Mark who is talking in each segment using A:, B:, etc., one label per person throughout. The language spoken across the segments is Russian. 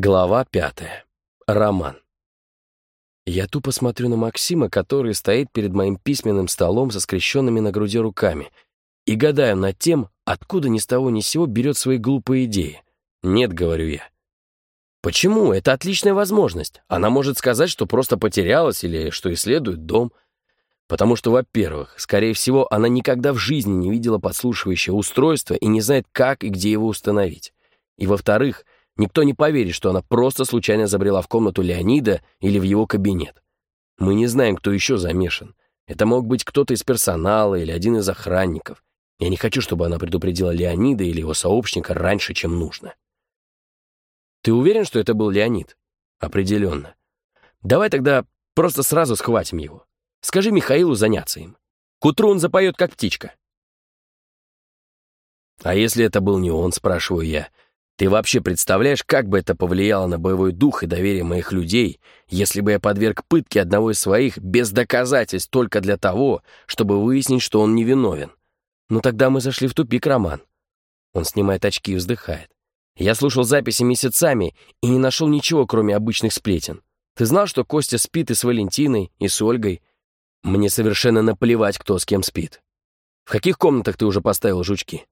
A: Глава пятая. Роман. Я тупо смотрю на Максима, который стоит перед моим письменным столом со скрещенными на груди руками, и гадаю над тем, откуда ни с того ни сего берет свои глупые идеи. Нет, говорю я. Почему? Это отличная возможность. Она может сказать, что просто потерялась или что исследует дом. Потому что, во-первых, скорее всего, она никогда в жизни не видела подслушивающее устройство и не знает, как и где его установить. И, во-вторых, Никто не поверит, что она просто случайно забрела в комнату Леонида или в его кабинет. Мы не знаем, кто еще замешан. Это мог быть кто-то из персонала или один из охранников. Я не хочу, чтобы она предупредила Леонида или его сообщника раньше, чем нужно. Ты уверен, что это был Леонид? Определенно. Давай тогда просто сразу схватим его. Скажи Михаилу заняться им. К утру он запоет, как птичка. А если это был не он, спрашиваю я, ты вообще представляешь, как бы это повлияло на боевой дух и доверие моих людей, если бы я подверг пытке одного из своих без доказательств только для того, чтобы выяснить, что он невиновен? Ну тогда мы зашли в тупик, Роман. Он снимает очки и вздыхает. Я слушал записи месяцами и не нашел ничего, кроме обычных сплетен. Ты знал, что Костя спит и с Валентиной, и с Ольгой? Мне совершенно наплевать, кто с кем спит. В каких комнатах ты уже поставил жучки?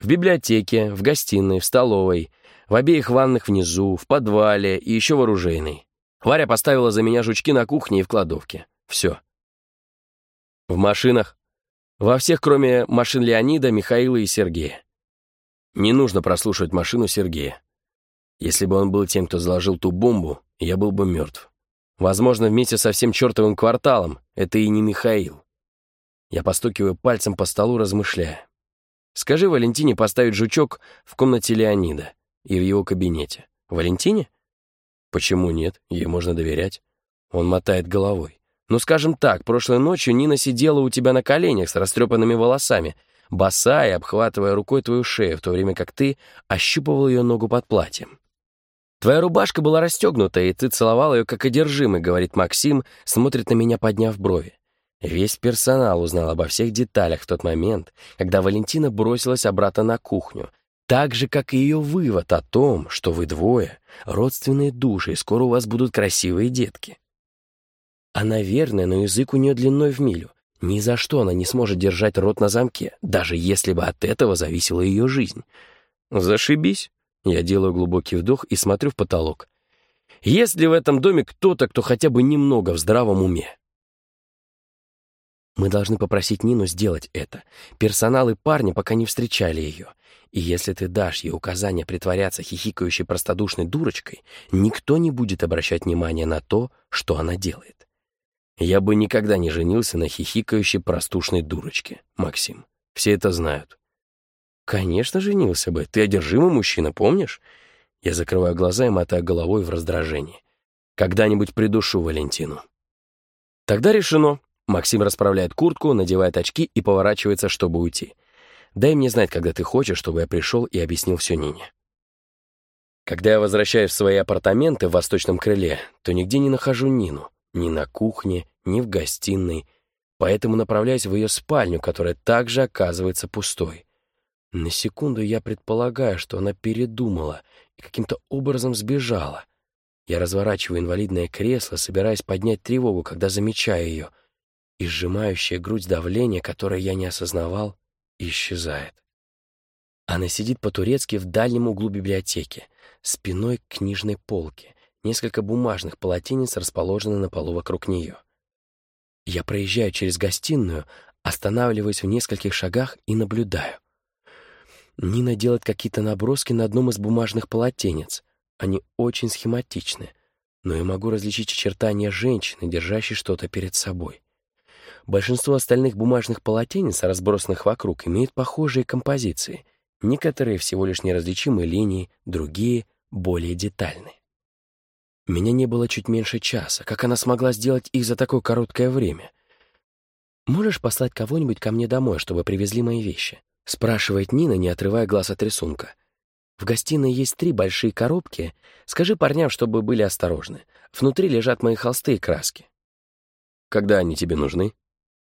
A: В библиотеке, в гостиной, в столовой, в обеих ванных внизу, в подвале и еще в оружейной. Варя поставила за меня жучки на кухне и в кладовке. Все. В машинах. Во всех, кроме машин Леонида, Михаила и Сергея. Не нужно прослушивать машину Сергея. Если бы он был тем, кто заложил ту бомбу, я был бы мертв. Возможно, вместе со всем чертовым кварталом это и не Михаил. Я постукиваю пальцем по столу, размышляя. Скажи Валентине поставить жучок в комнате Леонида и в его кабинете. Валентине? Почему нет? Ей можно доверять. Он мотает головой. Ну, скажем так, прошлой ночью Нина сидела у тебя на коленях с растрепанными волосами, босая, обхватывая рукой твою шею, в то время как ты ощупывал ее ногу под платьем. Твоя рубашка была расстегнута, и ты целовал ее как одержимый, говорит Максим, смотрит на меня, подняв брови. Весь персонал узнал обо всех деталях в тот момент, когда Валентина бросилась обратно на кухню, так же, как и ее вывод о том, что вы двое — родственные души, и скоро у вас будут красивые детки. Она верная, но язык у нее длиной в милю. Ни за что она не сможет держать рот на замке, даже если бы от этого зависела ее жизнь. Зашибись. Я делаю глубокий вдох и смотрю в потолок. Есть ли в этом доме кто-то, кто хотя бы немного в здравом уме? Мы должны попросить Нину сделать это. Персонал и парни пока не встречали ее. И если ты дашь ей указание притворяться хихикающей простодушной дурочкой, никто не будет обращать внимания на то, что она делает. Я бы никогда не женился на хихикающей простушной дурочке, Максим. Все это знают. Конечно, женился бы. Ты одержимый мужчина, помнишь? Я закрываю глаза и мотаю головой в раздражении. Когда-нибудь придушу Валентину. Тогда решено. Максим расправляет куртку, надевает очки и поворачивается, чтобы уйти. «Дай мне знать, когда ты хочешь, чтобы я пришел и объяснил все Нине». Когда я возвращаюсь в свои апартаменты в восточном крыле, то нигде не нахожу Нину. Ни на кухне, ни в гостиной. Поэтому направляюсь в ее спальню, которая также оказывается пустой. На секунду я предполагаю, что она передумала и каким-то образом сбежала. Я разворачиваю инвалидное кресло, собираясь поднять тревогу, когда замечаю ее — и сжимающее грудь давление, которое я не осознавал, исчезает. Она сидит по-турецки в дальнем углу библиотеки, спиной к книжной полке. Несколько бумажных полотенец расположены на полу вокруг нее. Я проезжаю через гостиную, останавливаюсь в нескольких шагах и наблюдаю. Нина делает какие-то наброски на одном из бумажных полотенец. Они очень схематичны, но я могу различить очертания женщины, держащей что-то перед собой. Большинство остальных бумажных полотенец, разбросанных вокруг, имеют похожие композиции. Некоторые всего лишь неразличимые линии, другие — более детальные. Меня не было чуть меньше часа. Как она смогла сделать их за такое короткое время? «Можешь послать кого-нибудь ко мне домой, чтобы привезли мои вещи?» — спрашивает Нина, не отрывая глаз от рисунка. «В гостиной есть три большие коробки. Скажи парням, чтобы были осторожны. Внутри лежат мои холсты и краски». «Когда они тебе нужны?»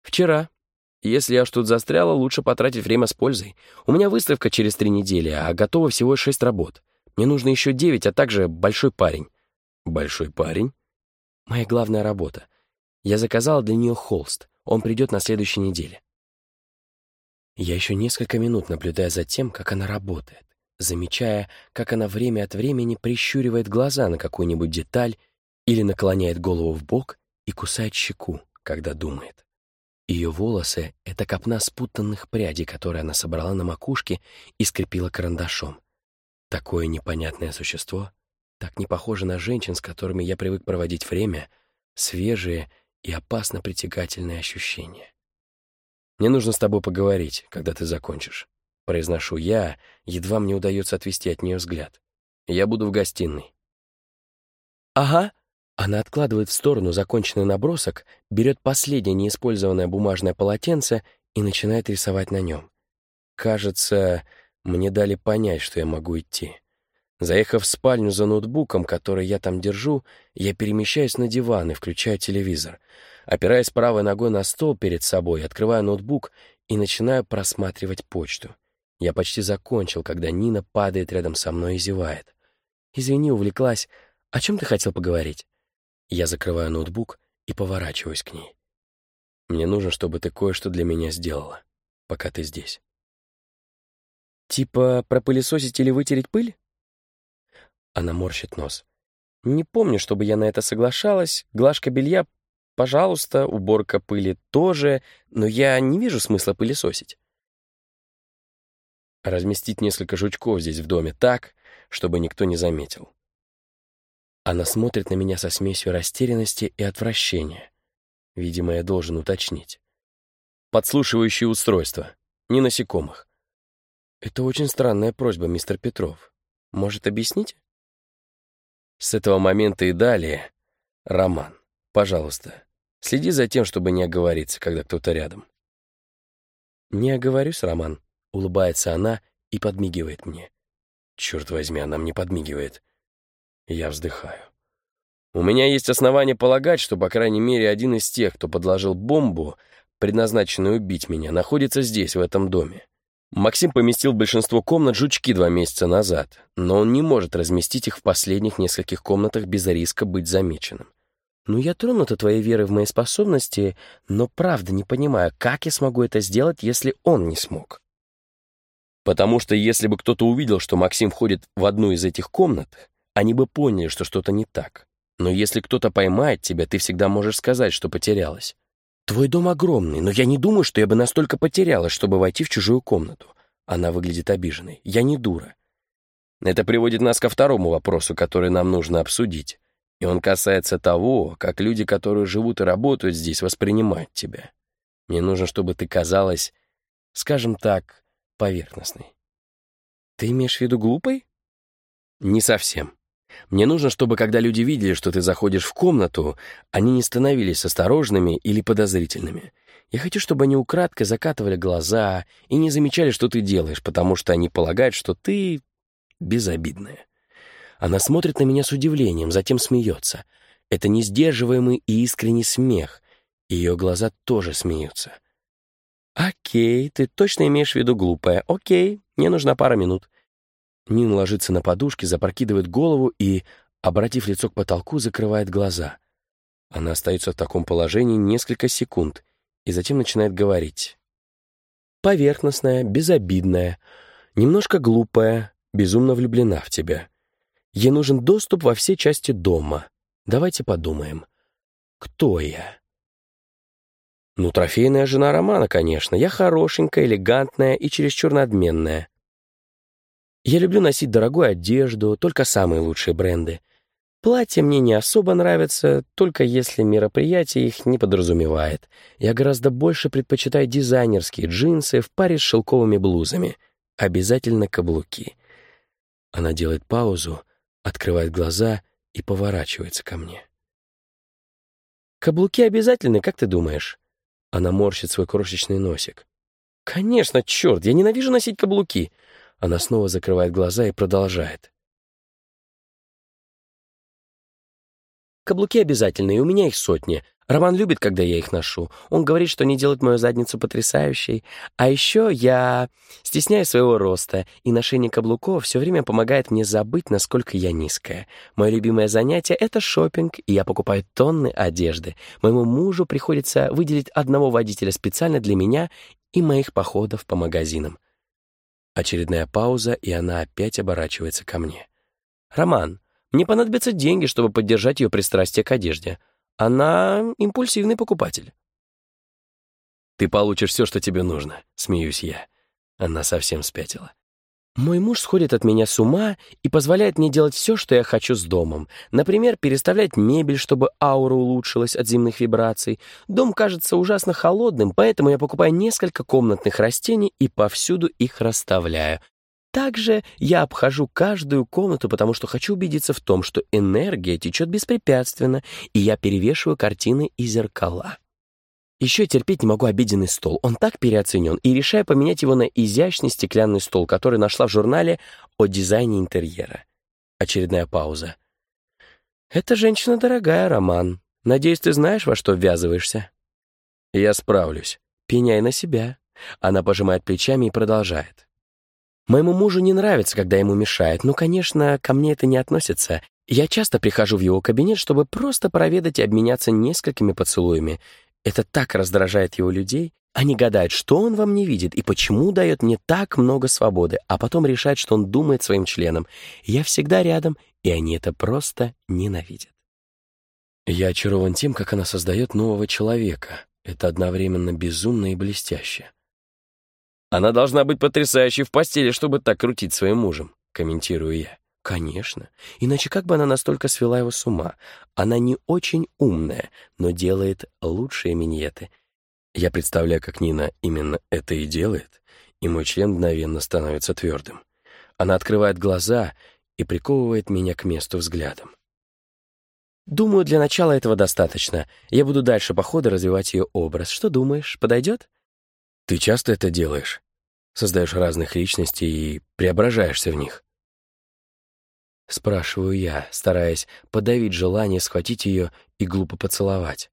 A: «Вчера. Если я ж тут застряла, лучше потратить время с пользой. У меня выставка через три недели, а готово всего шесть работ. Мне нужно еще девять, а также большой парень».
B: «Большой парень?»
A: «Моя главная работа. Я заказала для нее холст. Он придет на следующей неделе». Я еще несколько минут наблюдаю за тем, как она работает, замечая, как она время от времени прищуривает глаза на какую-нибудь деталь или наклоняет голову в бок и кусает щеку, когда думает. Ее волосы — это копна спутанных прядей, которые она собрала на макушке и скрепила карандашом. Такое непонятное существо, так не похоже на женщин, с которыми я привык проводить время, свежие и опасно притягательные ощущения. «Мне нужно с тобой поговорить, когда ты закончишь», — произношу я, едва мне удается отвести от нее взгляд. «Я буду в гостиной». «Ага», она откладывает в сторону законченный набросок, берет последнее неиспользованное бумажное полотенце и начинает рисовать на нем. Кажется, мне дали понять, что я могу идти. Заехав в спальню за ноутбуком, который я там держу, я перемещаюсь на диван и включаю телевизор. Опираясь правой ногой на стол перед собой, открываю ноутбук и начинаю просматривать почту. Я почти закончил, когда Нина падает рядом со мной и зевает. «Извини, увлеклась. О чем ты хотел поговорить?» Я закрываю ноутбук и поворачиваюсь к ней. Мне нужно, чтобы ты кое-что для меня сделала, пока ты здесь. Типа пропылесосить или вытереть пыль? Она морщит нос. Не помню, чтобы я на это соглашалась. Глажка белья, пожалуйста, уборка пыли тоже, но я не вижу смысла пылесосить. Разместить несколько жучков здесь в доме так, чтобы никто не заметил. Она смотрит на меня со смесью растерянности и отвращения. Видимо, я должен уточнить. Подслушивающее устройство. Не насекомых. Это очень странная просьба, мистер Петров. Может, объясните? С этого момента и далее, Роман, пожалуйста, следи за тем, чтобы не оговориться, когда кто-то рядом. Не оговорюсь, Роман, улыбается она и подмигивает мне. Черт возьми, она мне подмигивает. Я вздыхаю. У меня есть основания полагать, что, по крайней мере, один из тех, кто подложил бомбу, предназначенную убить меня, находится здесь, в этом доме. Максим поместил большинство комнат жучки два месяца назад, но он не может разместить их в последних нескольких комнатах без риска быть замеченным. Ну, я тронута твоей верой в мои способности, но правда не понимаю, как я смогу это сделать, если он не смог. Потому что если бы кто-то увидел, что Максим входит в одну из этих комнат, они бы поняли, что что-то не так. Но если кто-то поймает тебя, ты всегда можешь сказать, что потерялась. Твой дом огромный, но я не думаю, что я бы настолько потерялась, чтобы войти в чужую комнату. Она выглядит обиженной. Я не дура. Это приводит нас ко второму вопросу, который нам нужно обсудить. И он касается того, как люди, которые живут и работают здесь, воспринимают тебя. Мне нужно, чтобы ты казалась, скажем так, поверхностной. Ты имеешь в виду глупой? Не совсем. Мне нужно, чтобы когда люди видели, что ты заходишь в комнату, они не становились осторожными или подозрительными. Я хочу, чтобы они украдкой закатывали глаза и не замечали, что ты делаешь, потому что они полагают, что ты безобидная. Она смотрит на меня с удивлением, затем смеется. Это несдерживаемый и искренний смех. Ее глаза тоже смеются. «Окей, ты точно имеешь в виду глупая. Окей, мне нужна пара минут. Нин ложится на подушке, запрокидывает голову и, обратив лицо к потолку, закрывает глаза. Она остается в таком положении несколько секунд и затем начинает говорить. Поверхностная, безобидная, немножко глупая, безумно влюблена в тебя. Ей нужен доступ во все части дома. Давайте подумаем. Кто я? Ну, трофейная жена Романа, конечно. Я хорошенькая, элегантная и чересчур надменная. Я люблю носить дорогую одежду, только самые лучшие бренды. Платья мне не особо нравятся, только если мероприятие их не подразумевает. Я гораздо больше предпочитаю дизайнерские джинсы в паре с шелковыми блузами. Обязательно каблуки. Она делает паузу, открывает глаза и поворачивается ко мне. «Каблуки обязательны, как ты думаешь?» Она морщит свой крошечный носик. «Конечно, черт, я ненавижу носить каблуки. Она снова закрывает глаза и продолжает. Каблуки обязательные, у меня их сотни. Роман любит, когда я их ношу. Он говорит, что они делают мою задницу потрясающей. А еще я стесняюсь своего роста, и ношение каблуков все время помогает мне забыть, насколько я низкая. Мое любимое занятие — это шопинг, и я покупаю тонны одежды. Моему мужу приходится выделить одного водителя специально для меня и моих походов по магазинам. Очередная пауза, и она опять оборачивается ко мне. «Роман, мне понадобятся деньги, чтобы поддержать ее пристрастие к одежде». Она импульсивный покупатель.
B: «Ты получишь все, что тебе нужно», — смеюсь я. Она совсем спятила.
A: Мой муж сходит от меня с ума и позволяет мне делать все, что я хочу с домом. Например, переставлять мебель, чтобы аура улучшилась от зимних вибраций. Дом кажется ужасно холодным, поэтому я покупаю несколько комнатных растений и повсюду их расставляю. Также я обхожу каждую комнату, потому что хочу убедиться в том, что энергия течет беспрепятственно, и я перевешиваю картины и зеркала. Еще терпеть не могу обеденный стол. Он так переоценен, и решаю поменять его на изящный стеклянный стол, который нашла в журнале о дизайне интерьера. Очередная пауза. «Эта женщина дорогая, Роман. Надеюсь, ты знаешь, во что ввязываешься?»
B: «Я справлюсь».
A: «Пеняй на себя». Она пожимает плечами и продолжает. Моему мужу не нравится, когда ему мешают, но, конечно, ко мне это не относится. Я часто прихожу в его кабинет, чтобы просто проведать и обменяться несколькими поцелуями. Это так раздражает его людей. Они гадают, что он во мне видит и почему дает мне так много свободы, а потом решают, что он думает своим членом. Я всегда рядом, и они это просто ненавидят.
B: Я очарован тем, как она создает нового человека. Это одновременно безумно и блестяще.
A: Она должна быть потрясающей в постели, чтобы так крутить своим мужем, комментирую я. Конечно. Иначе как бы она настолько свела его с ума? Она не очень умная, но делает лучшие миньеты. Я представляю, как Нина именно это и делает, и мой член мгновенно становится твердым. Она открывает глаза и приковывает меня к месту взглядом. Думаю, для начала этого достаточно. Я буду дальше по ходу развивать ее образ. Что думаешь, подойдет?
B: Ты часто это делаешь? Создаешь разных личностей и преображаешься в них?
A: Спрашиваю я, стараясь подавить желание схватить ее и глупо поцеловать.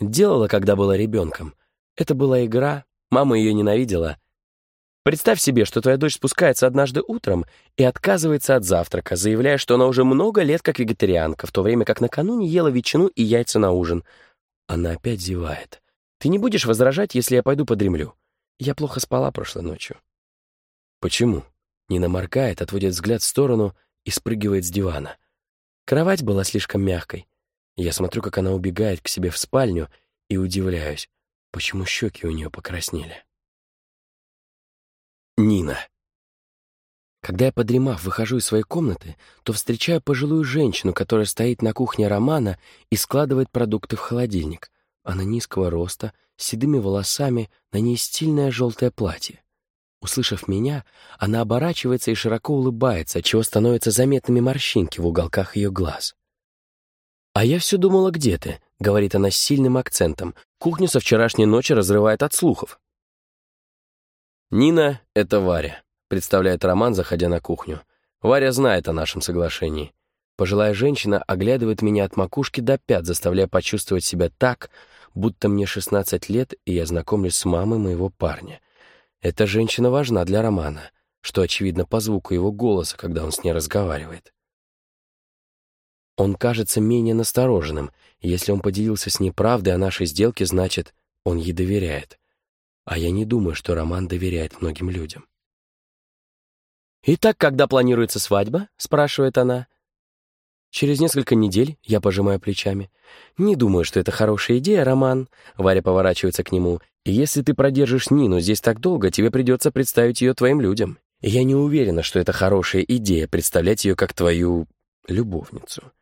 A: Делала, когда была ребенком. Это была игра, мама ее ненавидела. Представь себе, что твоя дочь спускается однажды утром и отказывается от завтрака, заявляя, что она уже много лет как вегетарианка, в то время как накануне ела ветчину и яйца на ужин. Она опять зевает. Ты не будешь возражать, если я пойду подремлю? Я плохо спала прошлой ночью».
B: «Почему?» Нина моргает, отводит взгляд в сторону и спрыгивает с дивана.
A: Кровать была слишком мягкой. Я смотрю, как она убегает к себе в спальню, и удивляюсь, почему щеки у нее покраснели.
B: Нина.
A: Когда я, подремав, выхожу из своей комнаты, то встречаю пожилую женщину, которая стоит на кухне Романа и складывает продукты в холодильник. Она низкого роста, с седыми волосами, на ней стильное желтое платье. Услышав меня, она оборачивается и широко улыбается, чего становятся заметными морщинки в уголках ее глаз. «А я все думала, где ты?» — говорит она с сильным акцентом. «Кухню со вчерашней ночи разрывает от слухов».
B: «Нина — это Варя», — представляет Роман, заходя на кухню. «Варя знает о нашем соглашении».
A: Пожилая женщина оглядывает меня от макушки до пят, заставляя почувствовать себя так, будто мне 16 лет, и я знакомлюсь с мамой моего парня. Эта женщина важна для Романа, что очевидно по звуку его голоса, когда он с ней разговаривает. Он кажется менее настороженным. Если он поделился с ней правдой о нашей сделке, значит, он ей доверяет. А я не думаю, что Роман доверяет многим людям. «Итак, когда планируется свадьба?» — спрашивает она. Через несколько недель я пожимаю плечами. Не думаю, что это хорошая идея, Роман. Варя поворачивается к нему. Если ты продержишь Нину здесь так долго, тебе придется представить ее твоим людям. я не уверена, что это хорошая идея представлять ее как твою любовницу.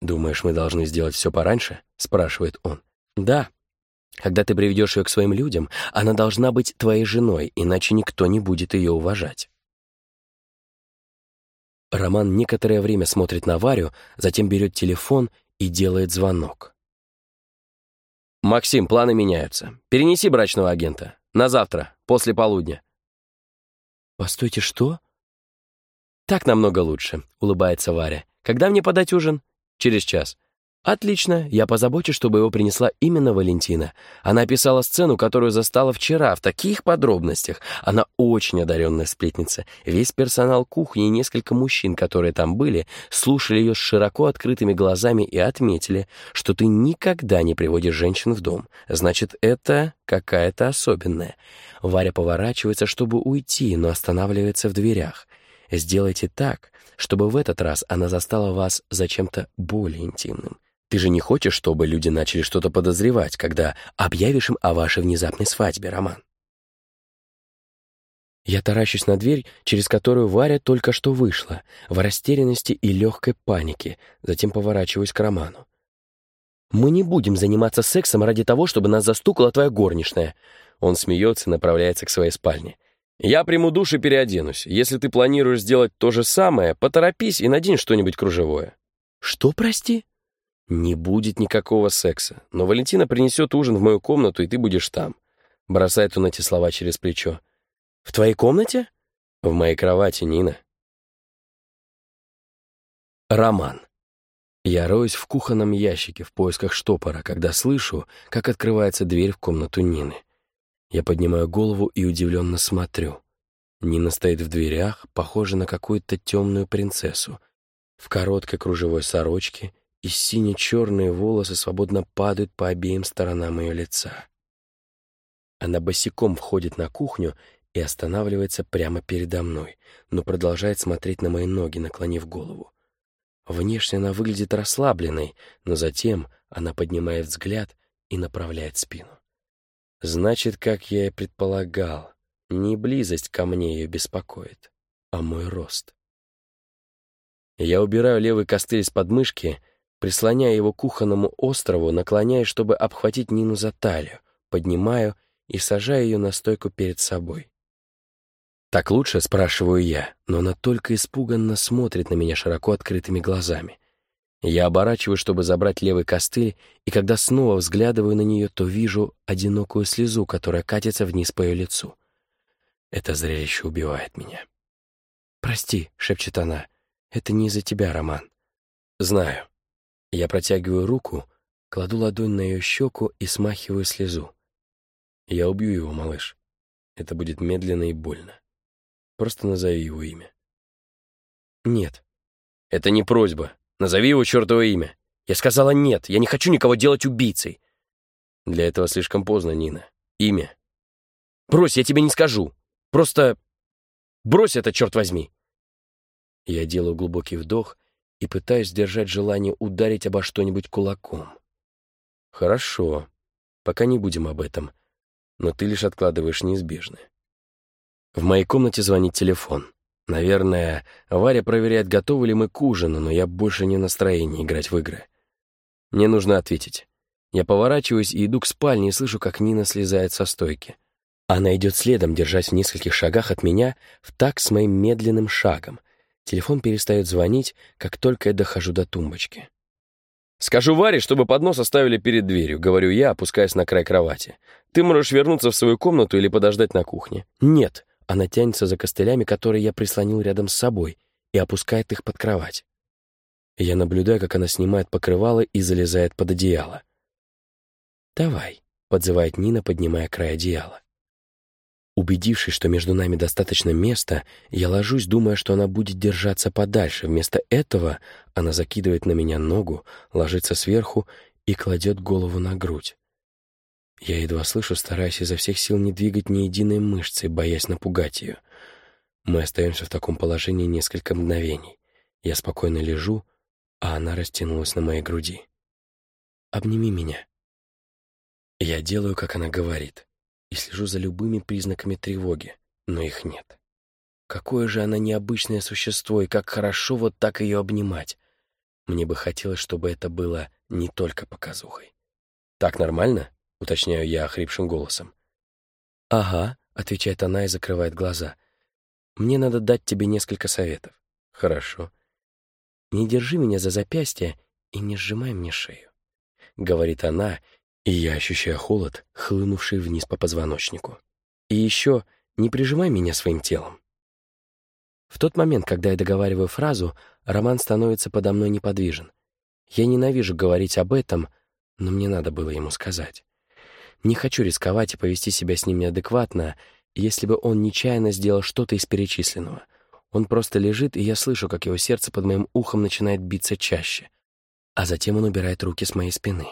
A: «Думаешь, мы должны сделать все пораньше?» — спрашивает он. «Да. Когда ты приведешь ее к своим людям, она должна быть твоей женой, иначе никто не будет ее уважать». Роман некоторое время смотрит на Варю, затем берет телефон и делает звонок.
B: «Максим, планы меняются. Перенеси брачного агента. На завтра, после полудня».
A: «Постойте, что?» «Так намного лучше», — улыбается Варя. «Когда мне подать ужин?» «Через час». Отлично, я позабочусь, чтобы его принесла именно Валентина. Она описала сцену, которую застала вчера, в таких подробностях. Она очень одаренная сплетница. Весь персонал кухни и несколько мужчин, которые там были, слушали ее с широко открытыми глазами и отметили, что ты никогда не приводишь женщин в дом. Значит, это какая-то особенная. Варя поворачивается, чтобы уйти, но останавливается в дверях. Сделайте так, чтобы в этот раз она застала вас за чем-то более интимным. Ты же не хочешь, чтобы люди начали что-то подозревать, когда объявишь им о вашей внезапной свадьбе, Роман? Я таращусь на дверь, через которую Варя только что вышла, в растерянности и легкой панике, затем поворачиваюсь к Роману. «Мы не будем заниматься сексом ради того, чтобы нас застукала твоя горничная». Он смеется и направляется к своей спальне. «Я приму душ и переоденусь. Если ты планируешь сделать то же самое, поторопись и надень что-нибудь кружевое». «Что, прости?» Не будет никакого секса, но Валентина принесет ужин в мою комнату, и ты будешь там. Бросает он эти слова через плечо. В твоей комнате? В моей кровати, Нина. Роман. Я роюсь в кухонном ящике в поисках штопора, когда слышу, как открывается дверь в комнату Нины. Я поднимаю голову и удивленно смотрю. Нина стоит в дверях, похожа на какую-то темную принцессу, в короткой кружевой сорочке и сине-черные волосы свободно падают по обеим сторонам ее лица. Она босиком входит на кухню и останавливается прямо передо мной, но продолжает смотреть на мои ноги, наклонив голову. Внешне она выглядит расслабленной, но затем она поднимает взгляд и направляет спину. Значит, как я и предполагал, не близость ко мне ее беспокоит, а мой рост. Я убираю левый костыль с подмышки Прислоняя его к кухонному острову, наклоняясь, чтобы обхватить Нину за талию, поднимаю и сажаю ее на стойку перед собой. «Так лучше?» — спрашиваю я, но она только испуганно смотрит на меня широко открытыми глазами. Я оборачиваюсь, чтобы забрать левый костыль, и когда снова взглядываю на нее, то вижу одинокую слезу, которая катится вниз по ее лицу. Это зрелище убивает меня. «Прости», — шепчет она, — «это не из-за тебя, Роман». «Знаю. Я протягиваю руку, кладу ладонь на ее щеку и смахиваю слезу. Я убью его, малыш. Это будет медленно и больно. Просто назови его имя. Нет. Это не просьба. Назови его чертово имя. Я сказала нет, я не хочу никого делать убийцей. Для этого слишком поздно, Нина. Имя. Брось, я тебе не скажу. Просто брось это, черт возьми. Я делаю глубокий вдох и пытаюсь сдержать желание ударить обо что-нибудь кулаком. «Хорошо, пока не будем об этом, но ты лишь откладываешь неизбежное». В моей комнате звонит телефон. Наверное, Варя проверяет, готовы ли мы к ужину, но я больше не в настроении играть в игры. Мне нужно ответить. Я поворачиваюсь и иду к спальне и слышу, как Нина слезает со стойки. Она идет следом, держась в нескольких шагах от меня, в так с моим медленным шагом, Телефон перестает звонить, как только я дохожу до тумбочки. «Скажу Варе, чтобы поднос оставили перед дверью», — говорю я, опускаясь на край кровати. «Ты можешь вернуться в свою комнату или подождать на кухне». «Нет». Она тянется за костылями, которые я прислонил рядом с собой, и опускает их под кровать. Я наблюдаю, как она снимает покрывало и залезает под одеяло. «Давай», — подзывает Нина, поднимая край одеяла. Убедившись, что между нами достаточно места, я ложусь, думая, что она будет держаться подальше. Вместо этого она закидывает на меня ногу, ложится сверху и кладет голову на грудь. Я едва слышу, стараясь изо всех сил не двигать ни единой мышцы, боясь напугать ее. Мы остаемся в таком положении несколько мгновений. Я спокойно лежу, а она растянулась на моей груди. «Обними меня». Я делаю, как она говорит и слежу за любыми признаками тревоги, но их нет. Какое же она необычное существо, и как хорошо вот так ее обнимать. Мне бы хотелось, чтобы это было не только показухой. «Так нормально?» — уточняю я охрипшим голосом. «Ага», — отвечает она и закрывает глаза. «Мне надо дать тебе несколько советов». «Хорошо». «Не держи меня за запястье и не сжимай мне шею», — говорит она и я ощущаю холод, хлынувший вниз по позвоночнику. И еще не прижимай меня своим телом. В тот момент, когда я договариваю фразу, Роман становится подо мной неподвижен. Я ненавижу говорить об этом, но мне надо было ему сказать. Не хочу рисковать и повести себя с ним неадекватно, если бы он нечаянно сделал что-то из перечисленного. Он просто лежит, и я слышу, как его сердце под моим ухом начинает биться чаще. А затем он убирает руки с моей спины.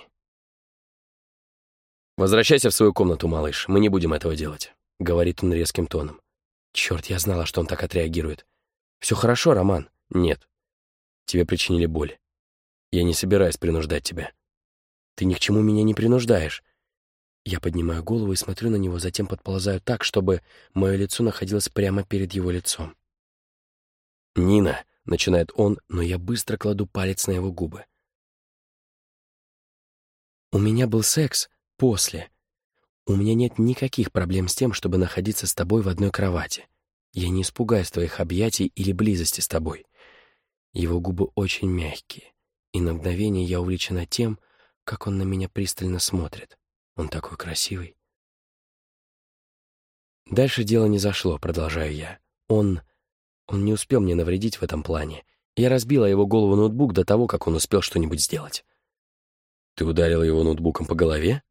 A: «Возвращайся в свою комнату, малыш, мы не будем этого делать», — говорит он резким тоном. Черт, я знала, что он так отреагирует. «Все хорошо, Роман?» «Нет. Тебе причинили боль. Я не собираюсь принуждать тебя. Ты ни к чему меня не принуждаешь. Я поднимаю голову и смотрю на него, затем подползаю так, чтобы мое лицо находилось прямо перед его лицом. «Нина!» — начинает он, но я быстро кладу палец на его губы. «У меня был секс после. У меня нет никаких проблем с тем, чтобы находиться с тобой в одной кровати. Я не испугаюсь твоих объятий или близости с тобой. Его губы очень мягкие, и на мгновение я увлечена тем, как он на меня пристально смотрит. Он такой красивый. Дальше дело не зашло, продолжаю я. Он... он не успел мне навредить в этом плане. Я разбила его голову ноутбук до того, как он успел что-нибудь сделать. Ты ударила его ноутбуком по голове?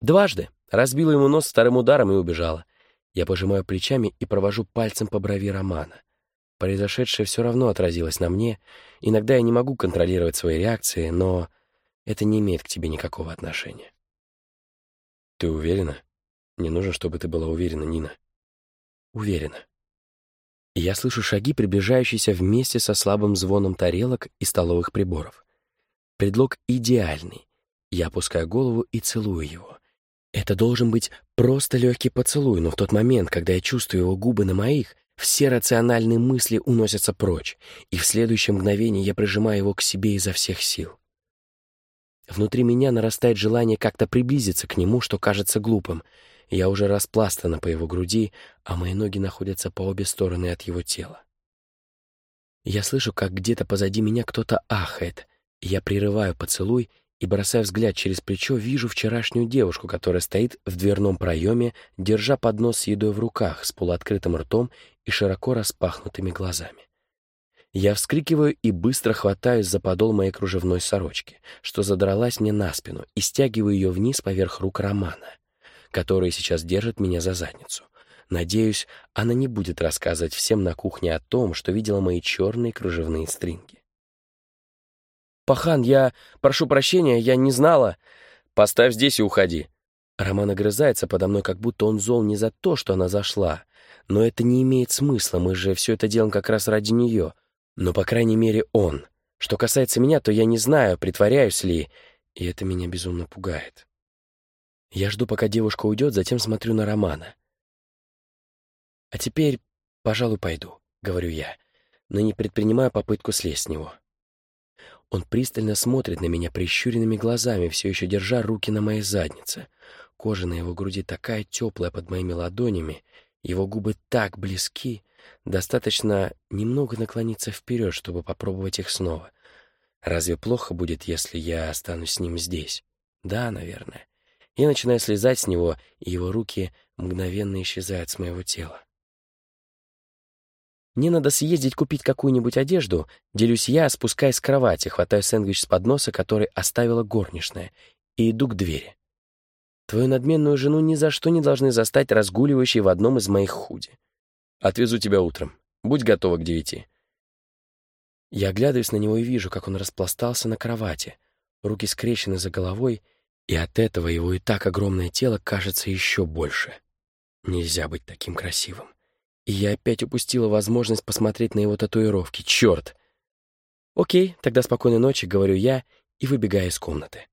A: Дважды. Разбила ему нос вторым ударом и убежала. Я пожимаю плечами и провожу пальцем по брови Романа. Произошедшее все равно отразилось на мне. Иногда я не могу контролировать свои реакции, но это не имеет к тебе никакого отношения. Ты уверена? Не нужно, чтобы ты была уверена, Нина. Уверена. Я слышу шаги, приближающиеся вместе со слабым звоном тарелок и столовых приборов. Предлог идеальный. Я опускаю голову и целую его. Это должен быть просто легкий поцелуй, но в тот момент, когда я чувствую его губы на моих, все рациональные мысли уносятся прочь, и в следующее мгновение я прижимаю его к себе изо всех сил. Внутри меня нарастает желание как-то приблизиться к нему, что кажется глупым. Я уже распластана по его груди, а мои ноги находятся по обе стороны от его тела. Я слышу, как где-то позади меня кто-то ахает. Я прерываю поцелуй и, бросая взгляд через плечо, вижу вчерашнюю девушку, которая стоит в дверном проеме, держа поднос с едой в руках, с полуоткрытым ртом и широко распахнутыми глазами. Я вскрикиваю и быстро хватаюсь за подол моей кружевной сорочки, что задралась мне на спину, и стягиваю ее вниз поверх рук Романа, который сейчас держит меня за задницу. Надеюсь, она не будет рассказывать всем на кухне о том, что видела мои черные кружевные стринги. «Пахан, я... Прошу прощения, я не знала...» «Поставь здесь и уходи». Роман огрызается подо мной, как будто он зол не за то, что она зашла. Но это не имеет смысла, мы же все это делаем как раз ради нее. Но, по крайней мере, он. Что касается меня, то я не знаю, притворяюсь ли, и это меня безумно пугает. Я жду, пока девушка уйдет, затем смотрю на Романа. «А теперь, пожалуй, пойду», — говорю я, но не предпринимаю попытку слезть с него. Он пристально смотрит на меня прищуренными глазами, все еще держа руки на моей заднице. Кожа на его груди такая теплая под моими ладонями, его губы так близки, достаточно немного наклониться вперед, чтобы попробовать их снова. Разве плохо будет, если я останусь с ним здесь? Да, наверное. Я начинаю слезать с него, и его руки мгновенно исчезают с моего тела. Мне надо съездить купить какую-нибудь одежду, делюсь я, спускаясь с кровати, хватаю сэндвич с подноса, который оставила горничная, и иду к двери. Твою надменную жену ни за что не должны застать разгуливающей в одном из моих худи. Отвезу тебя утром. Будь готова к девяти. Я оглядываюсь на него и вижу, как он распластался на кровати. Руки скрещены за головой, и от этого его и так огромное тело кажется еще больше. Нельзя быть таким красивым. И я опять упустила возможность посмотреть на его татуировки. Черт! Окей, тогда спокойной ночи, говорю я, и выбегаю из комнаты.